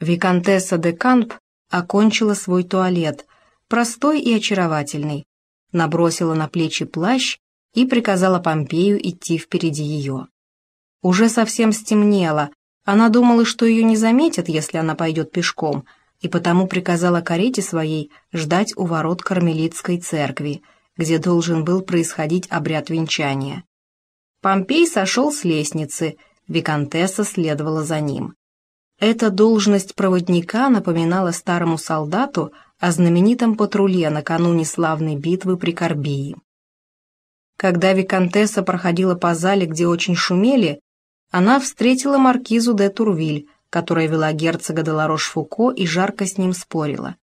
Викантесса де Камп окончила свой туалет, простой и очаровательный, набросила на плечи плащ и приказала Помпею идти впереди ее. Уже совсем стемнело, она думала, что ее не заметят, если она пойдет пешком, и потому приказала карете своей ждать у ворот Кармелитской церкви, где должен был происходить обряд венчания. Помпей сошел с лестницы, Викантесса следовала за ним. Эта должность проводника напоминала старому солдату о знаменитом патруле накануне славной битвы при Корбии. Когда Викантесса проходила по зале, где очень шумели, она встретила маркизу де Турвиль, которая вела герцога де Ларош-Фуко и жарко с ним спорила.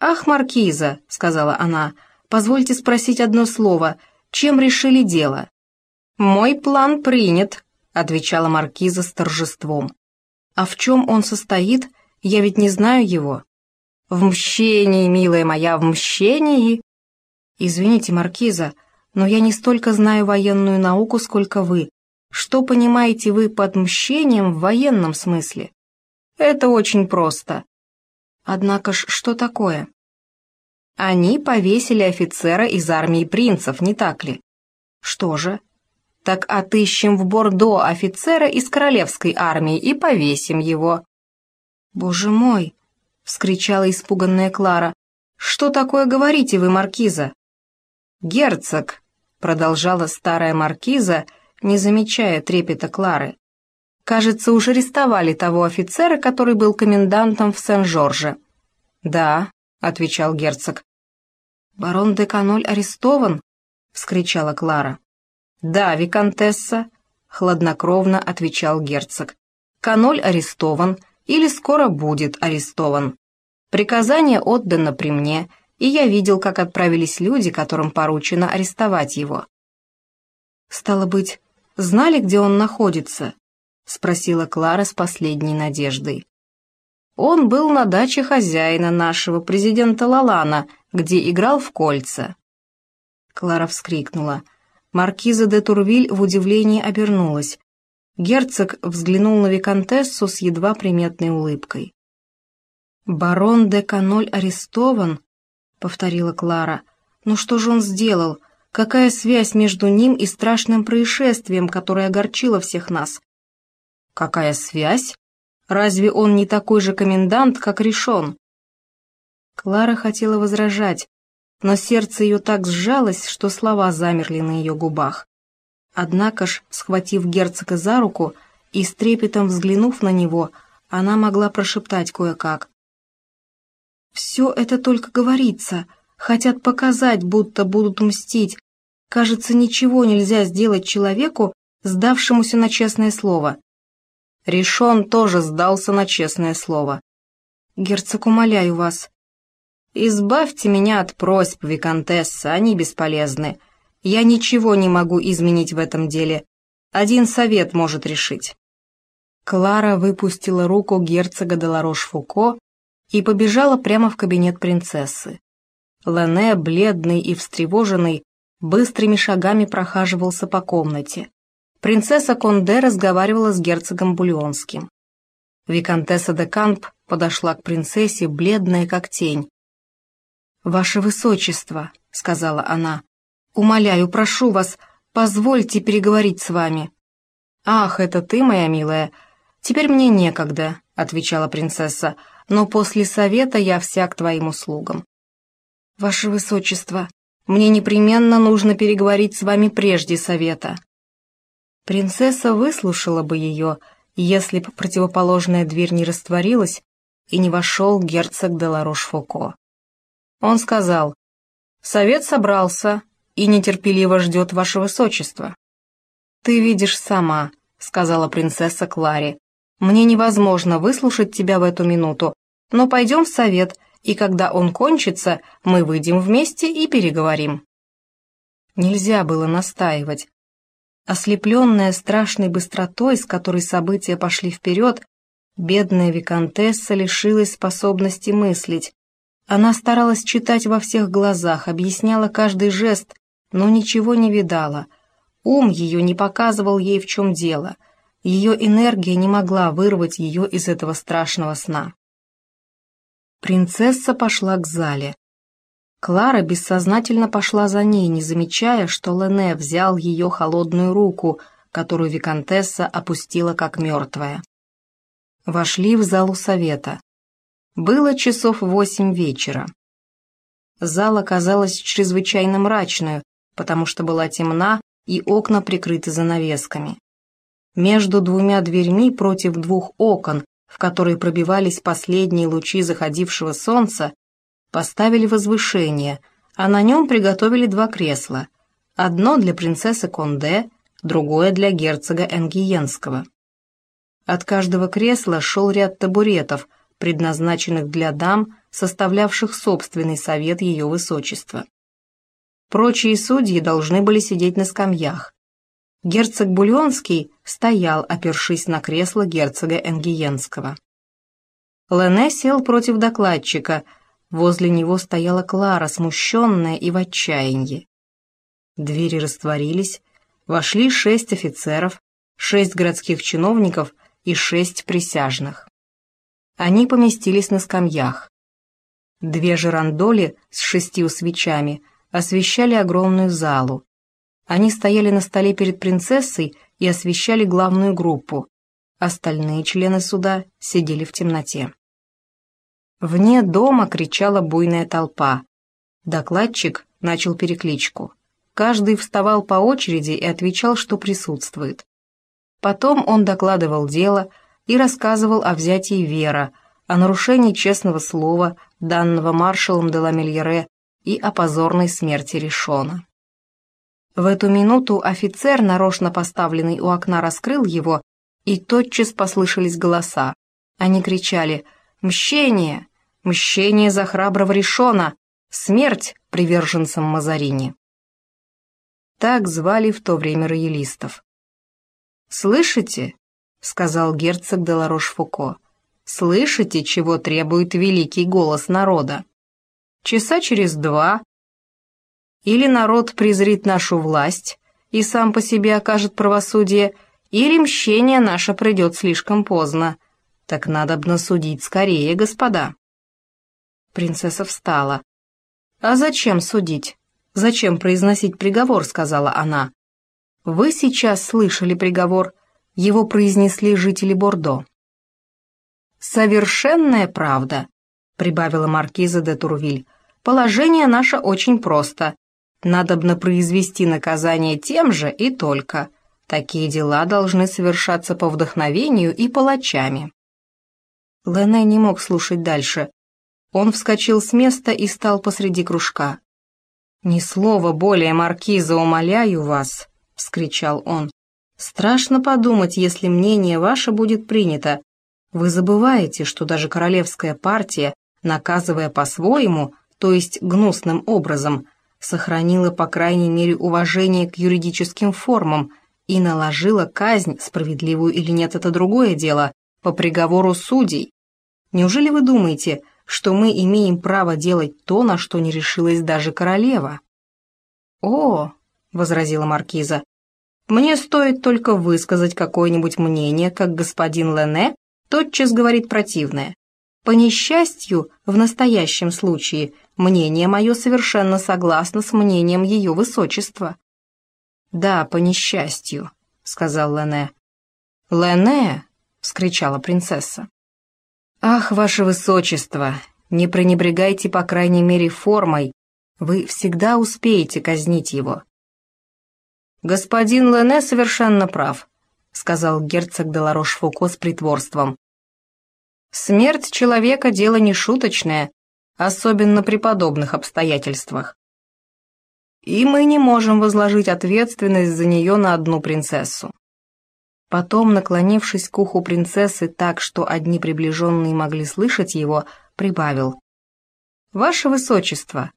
«Ах, маркиза», — сказала она, — «позвольте спросить одно слово. Чем решили дело?» «Мой план принят», — отвечала маркиза с торжеством. А в чем он состоит, я ведь не знаю его. В мщении, милая моя, в мщении. Извините, Маркиза, но я не столько знаю военную науку, сколько вы. Что понимаете вы под мщением в военном смысле? Это очень просто. Однако ж, что такое? Они повесили офицера из армии принцев, не так ли? Что же? Так отыщем в Бордо офицера из королевской армии и повесим его». «Боже мой!» — вскричала испуганная Клара. «Что такое говорите вы, маркиза?» «Герцог», — продолжала старая маркиза, не замечая трепета Клары. «Кажется, уже арестовали того офицера, который был комендантом в Сен-Жорже». «Да», — отвечал герцог. «Барон де Каноль арестован?» — вскричала Клара. «Да, виконтесса», — хладнокровно отвечал герцог. «Каноль арестован или скоро будет арестован. Приказание отдано при мне, и я видел, как отправились люди, которым поручено арестовать его». «Стало быть, знали, где он находится?» — спросила Клара с последней надеждой. «Он был на даче хозяина нашего, президента Лалана, где играл в кольца». Клара вскрикнула — Маркиза де Турвиль в удивлении обернулась. Герцог взглянул на виконтессу с едва приметной улыбкой. «Барон де Каноль арестован?» — повторила Клара. «Ну что же он сделал? Какая связь между ним и страшным происшествием, которое огорчило всех нас?» «Какая связь? Разве он не такой же комендант, как решен?» Клара хотела возражать, но сердце ее так сжалось, что слова замерли на ее губах. Однако ж, схватив герцога за руку и с трепетом взглянув на него, она могла прошептать кое-как. «Все это только говорится, хотят показать, будто будут мстить. Кажется, ничего нельзя сделать человеку, сдавшемуся на честное слово». Решен тоже сдался на честное слово. «Герцог, умоляю вас, «Избавьте меня от просьб, Викантесса, они бесполезны. Я ничего не могу изменить в этом деле. Один совет может решить». Клара выпустила руку герцога де Ларош-Фуко и побежала прямо в кабинет принцессы. Лене, бледный и встревоженный, быстрыми шагами прохаживался по комнате. Принцесса Конде разговаривала с герцогом Бульонским. Викантесса де Камп подошла к принцессе, бледная как тень, «Ваше Высочество», — сказала она, — «умоляю, прошу вас, позвольте переговорить с вами». «Ах, это ты, моя милая? Теперь мне некогда», — отвечала принцесса, «но после совета я вся к твоим услугам». «Ваше Высочество, мне непременно нужно переговорить с вами прежде совета». Принцесса выслушала бы ее, если бы противоположная дверь не растворилась и не вошел герцог де Ларош-Фуко. Он сказал, «Совет собрался и нетерпеливо ждет ваше высочество». «Ты видишь сама», — сказала принцесса Клари. «Мне невозможно выслушать тебя в эту минуту, но пойдем в совет, и когда он кончится, мы выйдем вместе и переговорим». Нельзя было настаивать. Ослепленная страшной быстротой, с которой события пошли вперед, бедная виконтесса лишилась способности мыслить, она старалась читать во всех глазах, объясняла каждый жест, но ничего не видала. Ум ее не показывал ей, в чем дело. Ее энергия не могла вырвать ее из этого страшного сна. Принцесса пошла к зале. Клара бессознательно пошла за ней, не замечая, что Лене взял ее холодную руку, которую виконтесса опустила как мертвая. Вошли в залу совета. Было часов восемь вечера. Зала казалась чрезвычайно мрачной, потому что была темна и окна прикрыты занавесками. Между двумя дверьми против двух окон, в которые пробивались последние лучи заходившего солнца, поставили возвышение, а на нем приготовили два кресла, одно для принцессы Конде, другое для герцога Энгиенского. От каждого кресла шел ряд табуретов, предназначенных для дам, составлявших собственный совет ее высочества. Прочие судьи должны были сидеть на скамьях. Герцог Бульонский стоял, опершись на кресло герцога Энгиенского. Лене сел против докладчика, возле него стояла Клара, смущенная и в отчаянии. Двери растворились, вошли шесть офицеров, шесть городских чиновников и шесть присяжных. Они поместились на скамьях. Две жерандоли с шестью свечами освещали огромную залу. Они стояли на столе перед принцессой и освещали главную группу. Остальные члены суда сидели в темноте. Вне дома кричала буйная толпа. Докладчик начал перекличку. Каждый вставал по очереди и отвечал, что присутствует. Потом он докладывал дело и рассказывал о взятии Вера, о нарушении честного слова, данного маршалом де Ламельере, и о позорной смерти Ришона. В эту минуту офицер, нарочно поставленный у окна, раскрыл его, и тотчас послышались голоса. Они кричали «Мщение! Мщение за храброго Ришона! Смерть приверженцам Мазарини!» Так звали в то время роялистов. «Слышите?» — сказал герцог де Ларош-Фуко. «Слышите, чего требует великий голос народа? Часа через два или народ презрит нашу власть и сам по себе окажет правосудие, или мщение наше придет слишком поздно. Так надо бы насудить скорее, господа». Принцесса встала. «А зачем судить? «Зачем произносить приговор?» — сказала она. «Вы сейчас слышали приговор. Его произнесли жители Бордо». «Совершенная правда», — прибавила маркиза де Турвиль. «Положение наше очень просто. Надобно произвести наказание тем же и только. Такие дела должны совершаться по вдохновению и палачами». Лене не мог слушать дальше. Он вскочил с места и стал посреди кружка. «Ни слова более, маркиза, умоляю вас!» — вскричал он. «Страшно подумать, если мнение ваше будет принято. Вы забываете, что даже королевская партия, наказывая по-своему, то есть гнусным образом, сохранила по крайней мере уважение к юридическим формам и наложила казнь, справедливую или нет, это другое дело, по приговору судей. Неужели вы думаете, что мы имеем право делать то, на что не решилась даже королева. «О!» — возразила маркиза. «Мне стоит только высказать какое-нибудь мнение, как господин Лене тотчас говорит противное. По несчастью, в настоящем случае, мнение мое совершенно согласно с мнением ее высочества». «Да, по несчастью», — сказал Лене. «Лене!» — вскричала принцесса. «Ах, ваше высочество, не пренебрегайте, по крайней мере, формой. Вы всегда успеете казнить его». «Господин Лене совершенно прав», — сказал герцог Деларош-Фуко с притворством. «Смерть человека — дело не шуточное, особенно при подобных обстоятельствах. И мы не можем возложить ответственность за нее на одну принцессу. Потом, наклонившись к уху принцессы так, что одни приближенные могли слышать его, прибавил. «Ваше Высочество,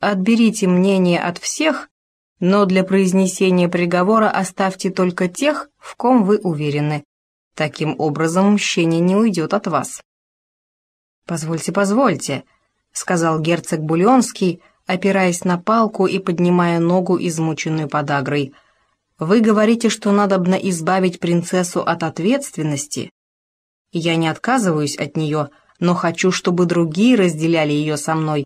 отберите мнение от всех, но для произнесения приговора оставьте только тех, в ком вы уверены. Таким образом, мщение не уйдет от вас». «Позвольте, позвольте», — сказал герцог Бульонский, опираясь на палку и поднимая ногу, измученную подагрой. Вы говорите, что надобно избавить принцессу от ответственности. Я не отказываюсь от нее, но хочу, чтобы другие разделяли ее со мной.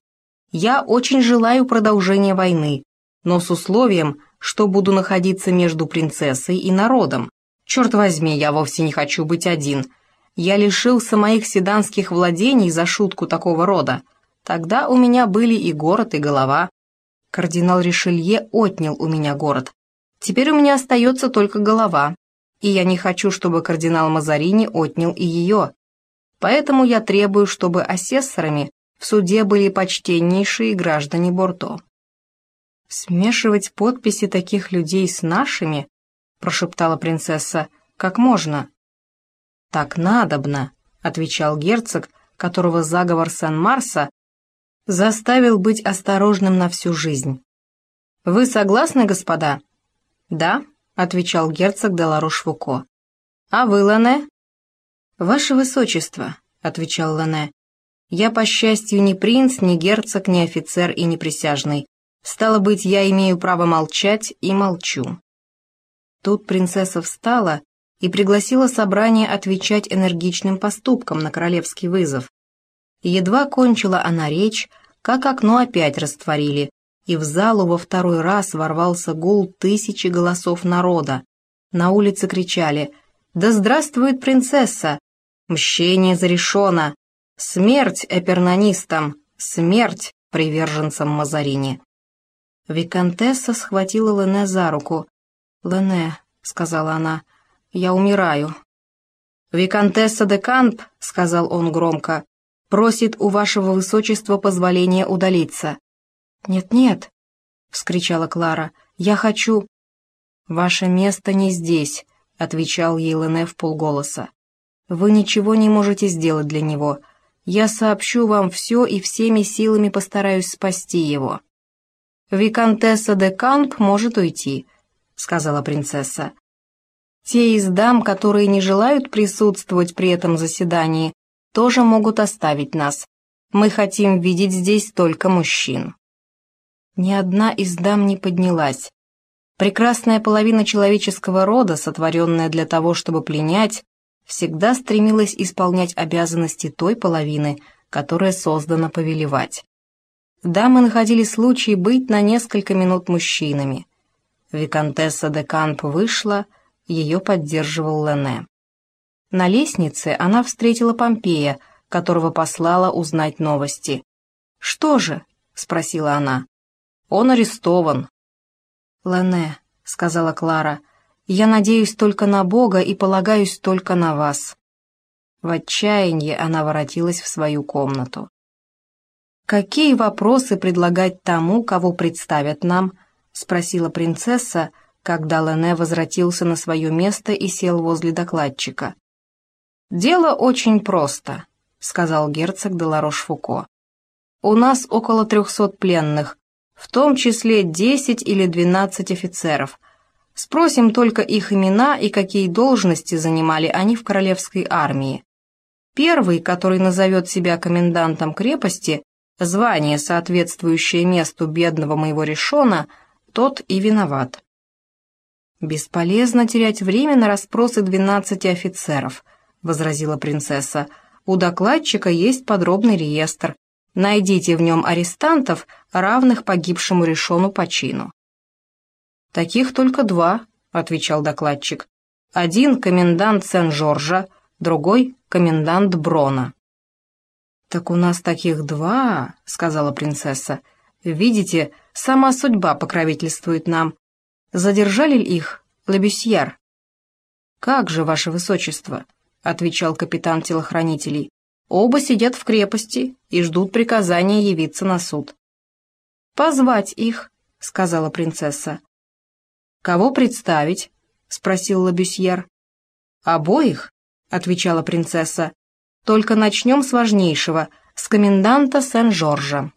Я очень желаю продолжения войны, но с условием, что буду находиться между принцессой и народом. Черт возьми, я вовсе не хочу быть один. Я лишился моих седанских владений за шутку такого рода. Тогда у меня были и город, и голова. Кардинал Ришелье отнял у меня город. Теперь у меня остается только голова, и я не хочу, чтобы кардинал Мазарини отнял и ее. Поэтому я требую, чтобы асессорами в суде были почтеннейшие граждане Бордо. «Смешивать подписи таких людей с нашими?» — прошептала принцесса. «Как можно?» «Так надобно», — отвечал герцог, которого заговор Сан-Марса заставил быть осторожным на всю жизнь. «Вы согласны, господа?» «Да», — отвечал герцог де Ларош-Фуко. «А вы, Лене?» «Ваше высочество», — отвечал Лене. «Я, по счастью, ни принц, ни герцог, ни офицер и ни присяжный. Стало быть, я имею право молчать и молчу». Тут принцесса встала и пригласила собрание отвечать энергичным поступком на королевский вызов. Едва кончила она речь, как окно опять растворили, и в залу во второй раз ворвался гул тысячи голосов народа. На улице кричали «Да здравствует принцесса! Мщение зарешено! Смерть эпернонистам! Смерть приверженцам Мазарини!» Викантесса схватила Лене за руку. «Лене», — сказала она, — «я умираю». «Викантесса де Камп», — сказал он громко, — «просит у вашего высочества позволения удалиться». «Нет-нет», — вскричала Клара, — «я хочу...» «Ваше место не здесь», — отвечал ей Лене в полголоса. «Вы ничего не можете сделать для него. Я сообщу вам все и всеми силами постараюсь спасти его». «Викантесса де Камп может уйти», — сказала принцесса. «Те из дам, которые не желают присутствовать при этом заседании, тоже могут оставить нас. Мы хотим видеть здесь только мужчин». Ни одна из дам не поднялась. Прекрасная половина человеческого рода, сотворенная для того, чтобы пленять, всегда стремилась исполнять обязанности той половины, которая создана повелевать. Дамы находили случай быть на несколько минут мужчинами. Викантесса де Камп вышла, ее поддерживал Лене. На лестнице она встретила Помпея, которого послала узнать новости. «Что же?» — спросила она. «Он арестован». «Лене», — сказала Клара, — «я надеюсь только на Бога и полагаюсь только на вас». В отчаянии она воротилась в свою комнату. «Какие вопросы предлагать тому, кого представят нам?» — спросила принцесса, когда Лене возвратился на свое место и сел возле докладчика. «Дело очень просто», — сказал герцог де Ларош-Фуко. «У нас около трехсот пленных, в том числе десять или двенадцать офицеров. Спросим только их имена и какие должности занимали они в королевской армии. Первый, который назовет себя комендантом крепости, звание, соответствующее месту бедного моего решона, тот и виноват. «Бесполезно терять время на расспросы двенадцати офицеров», — возразила принцесса. «У докладчика есть подробный реестр. Найдите в нем арестантов, равных погибшему решону по чину». «Таких только два», — отвечал докладчик. «Один — комендант Сен-Жоржа, другой — комендант Брона». «Так у нас таких два», — сказала принцесса. «Видите, сама судьба покровительствует нам. Задержали ли их, Лабюсьяр?» «Как же, ваше высочество», — отвечал капитан телохранителей. «Оба сидят в крепости и ждут приказания явиться на суд». «Позвать их», — сказала принцесса. «Кого представить?» — спросил Лабюсьер. «Обоих?» — отвечала принцесса. Только начнем с важнейшего, с коменданта Сен-Жоржа.